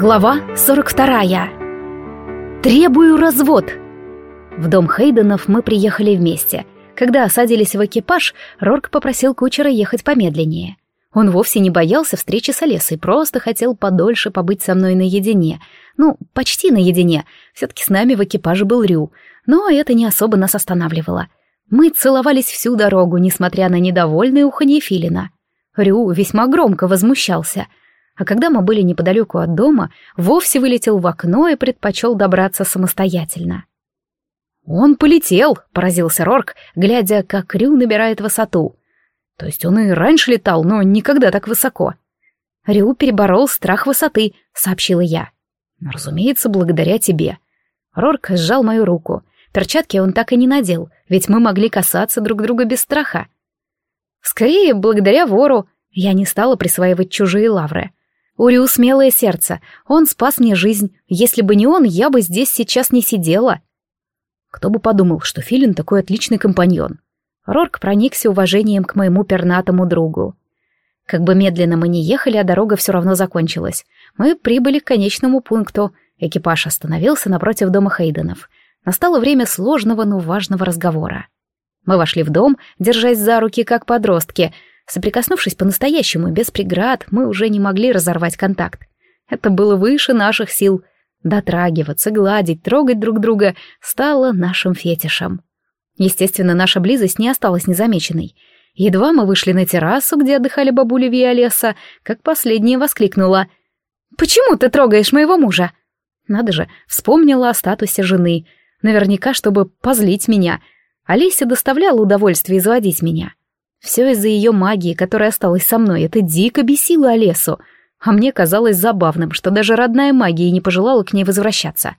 Глава 42. Требую развод. В дом Хейденов мы приехали вместе. Когда осадились в экипаж, Рорк попросил кучера ехать помедленнее. Он вовсе не боялся встречи с Олесой, просто хотел подольше побыть со мной наедине. Ну, почти наедине. Все-таки с нами в экипаже был Рю. Но это не особо нас останавливало. Мы целовались всю дорогу, несмотря на недовольное уханье Филина. Рю весьма громко возмущался — а когда мы были неподалеку от дома, вовсе вылетел в окно и предпочел добраться самостоятельно. «Он полетел», — поразился Рорк, глядя, как Рю набирает высоту. То есть он и раньше летал, но никогда так высоко. Рю переборол страх высоты, сообщила я. Разумеется, благодаря тебе. Рорк сжал мою руку. Перчатки он так и не надел, ведь мы могли касаться друг друга без страха. Скорее, благодаря вору, я не стала присваивать чужие лавры. Урю смелое сердце. Он спас мне жизнь. Если бы не он, я бы здесь сейчас не сидела. Кто бы подумал, что Филин такой отличный компаньон. Рорк проникся уважением к моему пернатому другу. Как бы медленно мы ни ехали, а дорога все равно закончилась. Мы прибыли к конечному пункту. Экипаж остановился напротив дома Хейденов. Настало время сложного, но важного разговора. Мы вошли в дом, держась за руки, как подростки — Соприкоснувшись по-настоящему, без преград, мы уже не могли разорвать контакт. Это было выше наших сил. Дотрагиваться, гладить, трогать друг друга стало нашим фетишем. Естественно, наша близость не осталась незамеченной. Едва мы вышли на террасу, где отдыхали бабуля Виолеса, как последняя воскликнула. «Почему ты трогаешь моего мужа?» Надо же, вспомнила о статусе жены. Наверняка, чтобы позлить меня. Олеся доставляла удовольствие изводить меня. Все из-за ее магии, которая осталась со мной, это дико бесило Олесу, а мне казалось забавным, что даже родная магия не пожелала к ней возвращаться.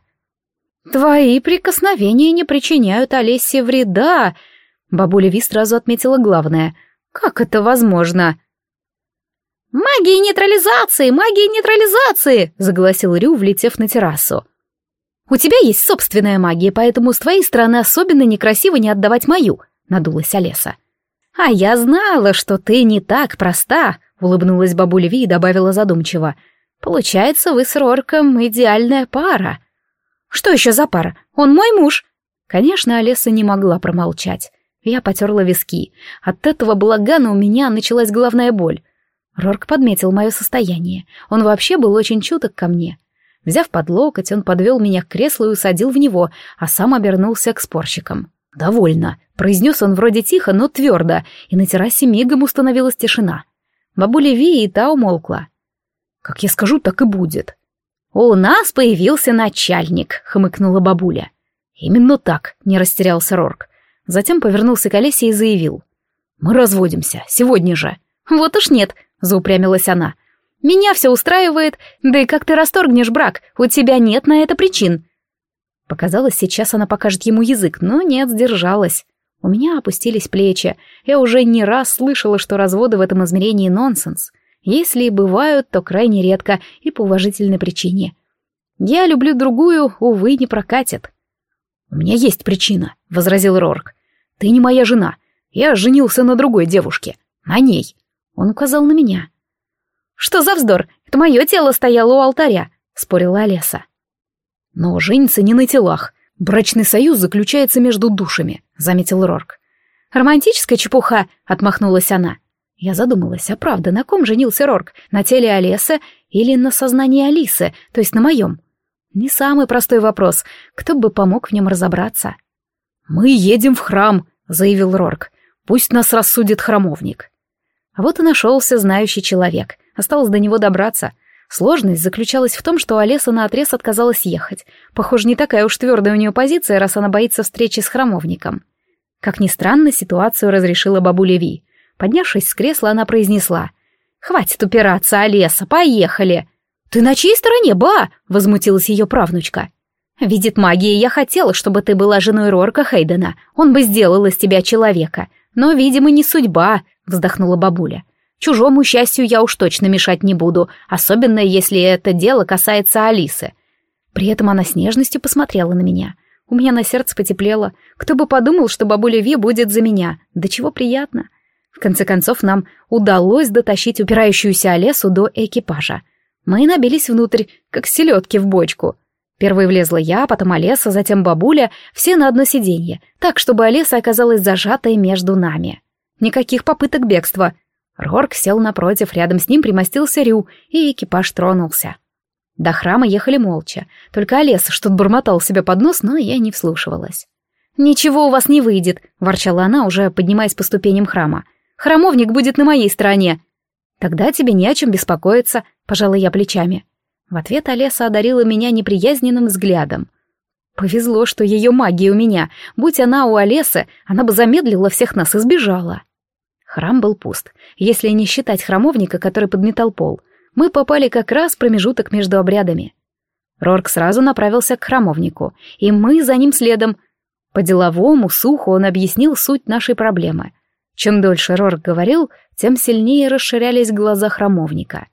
«Твои прикосновения не причиняют Олесе вреда», — бабуля Ви сразу отметила главное. «Как это возможно?» «Магия нейтрализации! Магия нейтрализации!» — загласил Рю, влетев на террасу. «У тебя есть собственная магия, поэтому с твоей стороны особенно некрасиво не отдавать мою», — надулась Олеса. «А я знала, что ты не так проста», — улыбнулась бабуля Ви и добавила задумчиво. «Получается, вы с Рорком идеальная пара». «Что еще за пара? Он мой муж». Конечно, Олеса не могла промолчать. Я потерла виски. От этого балагана у меня началась головная боль. Рорк подметил мое состояние. Он вообще был очень чуток ко мне. Взяв под локоть, он подвел меня к креслу и усадил в него, а сам обернулся к спорщикам. «Довольно», — произнес он вроде тихо, но твердо, и на террасе мигом установилась тишина. Бабуля Ви и та умолкла. «Как я скажу, так и будет». «У нас появился начальник», — хмыкнула бабуля. «Именно так», — не растерялся Рорк. Затем повернулся к Олесе и заявил. «Мы разводимся, сегодня же». «Вот уж нет», — заупрямилась она. «Меня все устраивает, да и как ты расторгнешь брак, у тебя нет на это причин». Показалось, сейчас она покажет ему язык, но нет, сдержалась. У меня опустились плечи. Я уже не раз слышала, что разводы в этом измерении нонсенс. Если и бывают, то крайне редко и по уважительной причине. Я люблю другую, увы, не прокатит. «У меня есть причина», — возразил Рорк. «Ты не моя жена. Я женился на другой девушке. На ней». Он указал на меня. «Что за вздор? Это мое тело стояло у алтаря», — спорила Олеса. Но женится не на телах. Брачный союз заключается между душами, заметил Рорк. Романтическая чепуха, отмахнулась она. Я задумалась, а правда, на ком женился Рорк? На теле Олеса или на сознании Алисы, то есть на моем? Не самый простой вопрос. Кто бы помог в нем разобраться? «Мы едем в храм», — заявил Рорк. «Пусть нас рассудит храмовник». А вот и нашелся знающий человек. Осталось до него добраться. Сложность заключалась в том, что Олеса наотрез отказалась ехать. Похоже, не такая уж твердая у нее позиция, раз она боится встречи с храмовником. Как ни странно, ситуацию разрешила бабуля Ви. Поднявшись с кресла, она произнесла. «Хватит упираться, Олеса, поехали!» «Ты на чьей стороне, ба?» — возмутилась ее правнучка. «Видит магия, я хотела, чтобы ты была женой Рорка Хейдена. Он бы сделал из тебя человека. Но, видимо, не судьба», — вздохнула бабуля. Чужому счастью я уж точно мешать не буду, особенно если это дело касается Алисы. При этом она с нежностью посмотрела на меня. У меня на сердце потеплело. Кто бы подумал, что бабуля Ви будет за меня. Да чего приятно. В конце концов, нам удалось дотащить упирающуюся Олесу до экипажа. Мы набились внутрь, как селедки в бочку. Первой влезла я, потом Олеса, затем бабуля, все на одно сиденье, так, чтобы Олеса оказалась зажатой между нами. Никаких попыток бегства. Рорк сел напротив, рядом с ним примостился Рю, и экипаж тронулся. До храма ехали молча, только Олеса что-то бормотал себе под нос, но я не вслушивалась. «Ничего у вас не выйдет», — ворчала она, уже поднимаясь по ступеням храма. «Храмовник будет на моей стороне». «Тогда тебе не о чем беспокоиться», — пожала я плечами. В ответ Олеса одарила меня неприязненным взглядом. Повезло, что ее магия у меня. Будь она у Олесы, она бы замедлила всех нас и сбежала. Храм был пуст, если не считать храмовника, который подметал пол. Мы попали как раз в промежуток между обрядами. Рорк сразу направился к храмовнику, и мы за ним следом. По-деловому, сухо он объяснил суть нашей проблемы. Чем дольше Рорк говорил, тем сильнее расширялись глаза храмовника.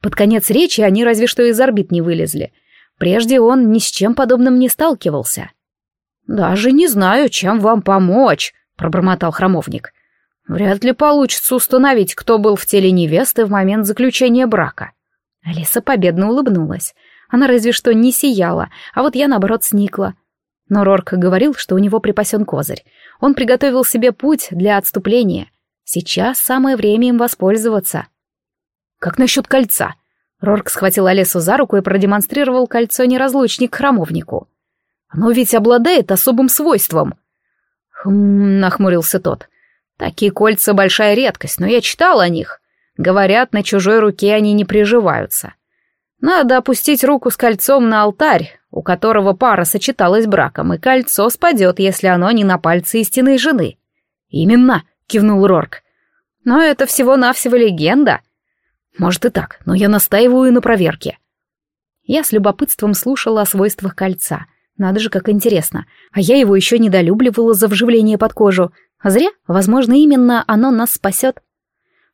Под конец речи они разве что из орбит не вылезли. Прежде он ни с чем подобным не сталкивался. «Даже не знаю, чем вам помочь», — пробормотал храмовник. «Вряд ли получится установить, кто был в теле невесты в момент заключения брака». Алиса победно улыбнулась. Она разве что не сияла, а вот я, наоборот, сникла. Но Рорк говорил, что у него припасен козырь. Он приготовил себе путь для отступления. Сейчас самое время им воспользоваться. «Как насчет кольца?» Рорк схватил Олесу за руку и продемонстрировал кольцо-неразлучник храмовнику. «Оно ведь обладает особым свойством». «Хм...» — нахмурился тот. «Такие кольца — большая редкость, но я читал о них. Говорят, на чужой руке они не приживаются. Надо опустить руку с кольцом на алтарь, у которого пара сочеталась браком, и кольцо спадет, если оно не на пальце истинной жены». «Именно», — кивнул Рорк. «Но это всего-навсего легенда». Может и так, но я настаиваю на проверке. Я с любопытством слушала о свойствах кольца. Надо же, как интересно. А я его еще недолюбливала за вживление под кожу. А зря, возможно, именно оно нас спасет.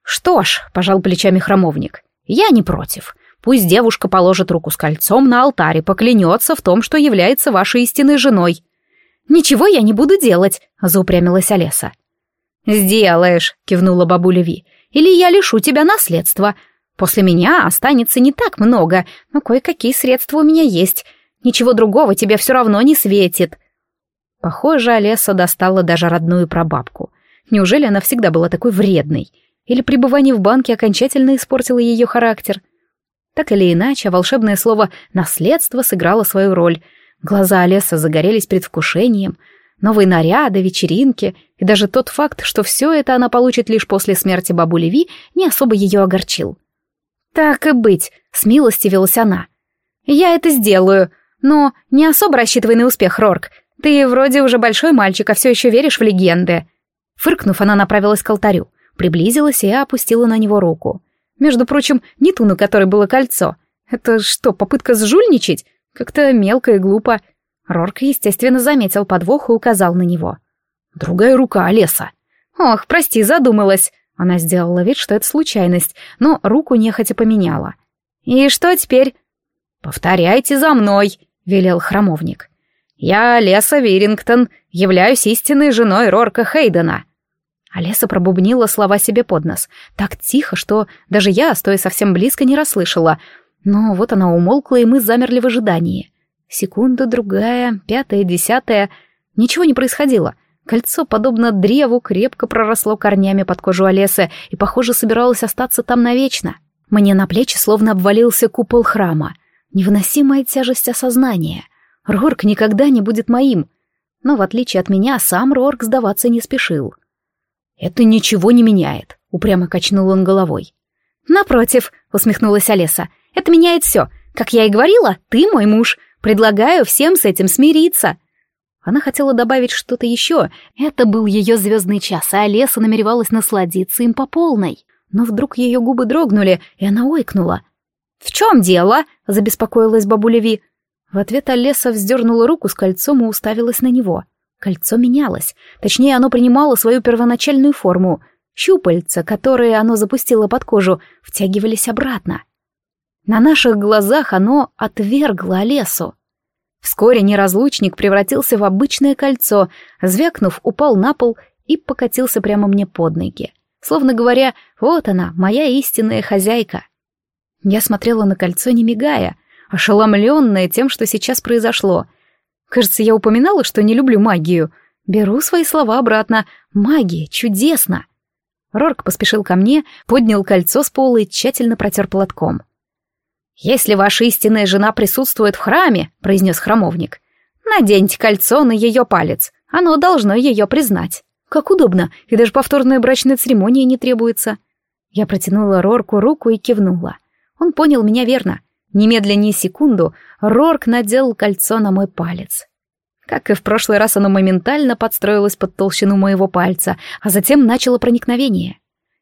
Что ж, пожал плечами храмовник, я не против. Пусть девушка положит руку с кольцом на алтарь и поклянется в том, что является вашей истинной женой. Ничего я не буду делать, заупрямилась Олеса. Сделаешь, кивнула бабуля Ви. Или я лишу тебя наследства, После меня останется не так много, но кое-какие средства у меня есть. Ничего другого тебе все равно не светит. Похоже, Олеса достала даже родную прабабку. Неужели она всегда была такой вредной? Или пребывание в банке окончательно испортило ее характер? Так или иначе, волшебное слово «наследство» сыграло свою роль. Глаза Олеса загорелись предвкушением. Новые наряды, вечеринки и даже тот факт, что все это она получит лишь после смерти бабули Ви, не особо ее огорчил. «Так и быть», — смилостивилась она. «Я это сделаю, но не особо рассчитывай на успех, Рорк. Ты вроде уже большой мальчик, а все еще веришь в легенды». Фыркнув, она направилась к алтарю, приблизилась и опустила на него руку. Между прочим, не ту, на которой было кольцо. Это что, попытка сжульничать? Как-то мелко и глупо. Рорк, естественно, заметил подвох и указал на него. «Другая рука, Олеса». «Ох, прости, задумалась». Она сделала вид, что это случайность, но руку нехотя поменяла. «И что теперь?» «Повторяйте за мной», — велел храмовник. «Я, Леса Вирингтон, являюсь истинной женой Рорка Хейдена». Олеса пробубнила слова себе под нос, так тихо, что даже я, стоя совсем близко, не расслышала. Но вот она умолкла, и мы замерли в ожидании. Секунда, другая, пятая, десятая. Ничего не происходило. Кольцо, подобно древу, крепко проросло корнями под кожу Олеса и, похоже, собиралось остаться там навечно. Мне на плечи словно обвалился купол храма. Невыносимая тяжесть осознания. Рорк никогда не будет моим. Но, в отличие от меня, сам Рорк сдаваться не спешил. «Это ничего не меняет», — упрямо качнул он головой. «Напротив», — усмехнулась Олеса, — «это меняет все. Как я и говорила, ты мой муж. Предлагаю всем с этим смириться». Она хотела добавить что-то еще. Это был ее звездный час, а Олеса намеревалась насладиться им по полной. Но вдруг ее губы дрогнули, и она ойкнула. «В чем дело?» — забеспокоилась бабуля Ви. В ответ Олеса вздернула руку с кольцом и уставилась на него. Кольцо менялось. Точнее, оно принимало свою первоначальную форму. Щупальца, которые оно запустило под кожу, втягивались обратно. На наших глазах оно отвергло Олесу. Вскоре неразлучник превратился в обычное кольцо, звякнув, упал на пол и покатился прямо мне под ноги. Словно говоря, вот она, моя истинная хозяйка. Я смотрела на кольцо, не мигая, ошеломленная тем, что сейчас произошло. Кажется, я упоминала, что не люблю магию. Беру свои слова обратно. Магия чудесно. Рорк поспешил ко мне, поднял кольцо с пола и тщательно протер платком. «Если ваша истинная жена присутствует в храме», — произнес храмовник, — «наденьте кольцо на ее палец. Оно должно ее признать». «Как удобно, и даже повторная брачная церемония не требуется». Я протянула Рорку руку и кивнула. Он понял меня верно. Немедленно секунду Рорк надел кольцо на мой палец. Как и в прошлый раз, оно моментально подстроилось под толщину моего пальца, а затем начало проникновение.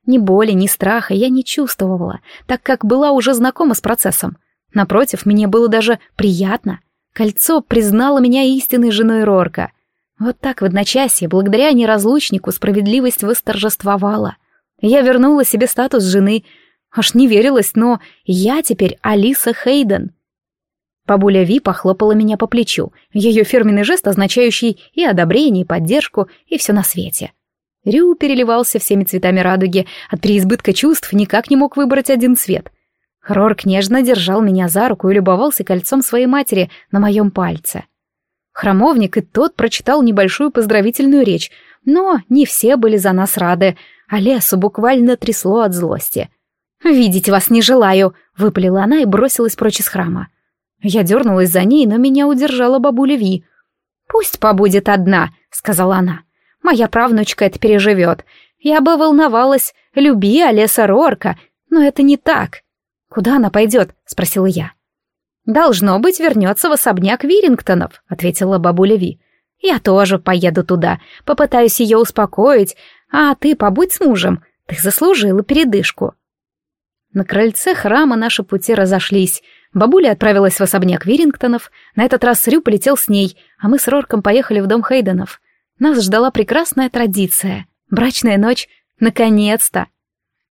Ни боли, ни страха я не чувствовала, так как была уже знакома с процессом. Напротив, мне было даже приятно. Кольцо признало меня истинной женой Рорка. Вот так в одночасье, благодаря неразлучнику, справедливость восторжествовала. Я вернула себе статус жены. Аж не верилось, но я теперь Алиса Хейден — Бабуля Ви похлопала меня по плечу, ее фирменный жест, означающий и одобрение, и поддержку, и все на свете. Рю переливался всеми цветами радуги, от переизбытка чувств никак не мог выбрать один цвет. Рорк нежно держал меня за руку и любовался кольцом своей матери на моем пальце. Храмовник и тот прочитал небольшую поздравительную речь, но не все были за нас рады, а лесу буквально трясло от злости. «Видеть вас не желаю», — выпалила она и бросилась прочь из храма. Я дернулась за ней, но меня удержала бабуля Ви. «Пусть побудет одна», — сказала она. «Моя правнучка это переживет. Я бы волновалась, люби Олеса Рорка, но это не так». «Куда она пойдет?» — спросила я. «Должно быть, вернется в особняк Вирингтонов», — ответила бабуля Ви. «Я тоже поеду туда, попытаюсь ее успокоить, а ты побудь с мужем, ты заслужила передышку». На крыльце храма наши пути разошлись — Бабуля отправилась в особняк Вирингтонов, на этот раз Рю полетел с ней, а мы с Рорком поехали в дом Хейденов. Нас ждала прекрасная традиция — брачная ночь. Наконец-то!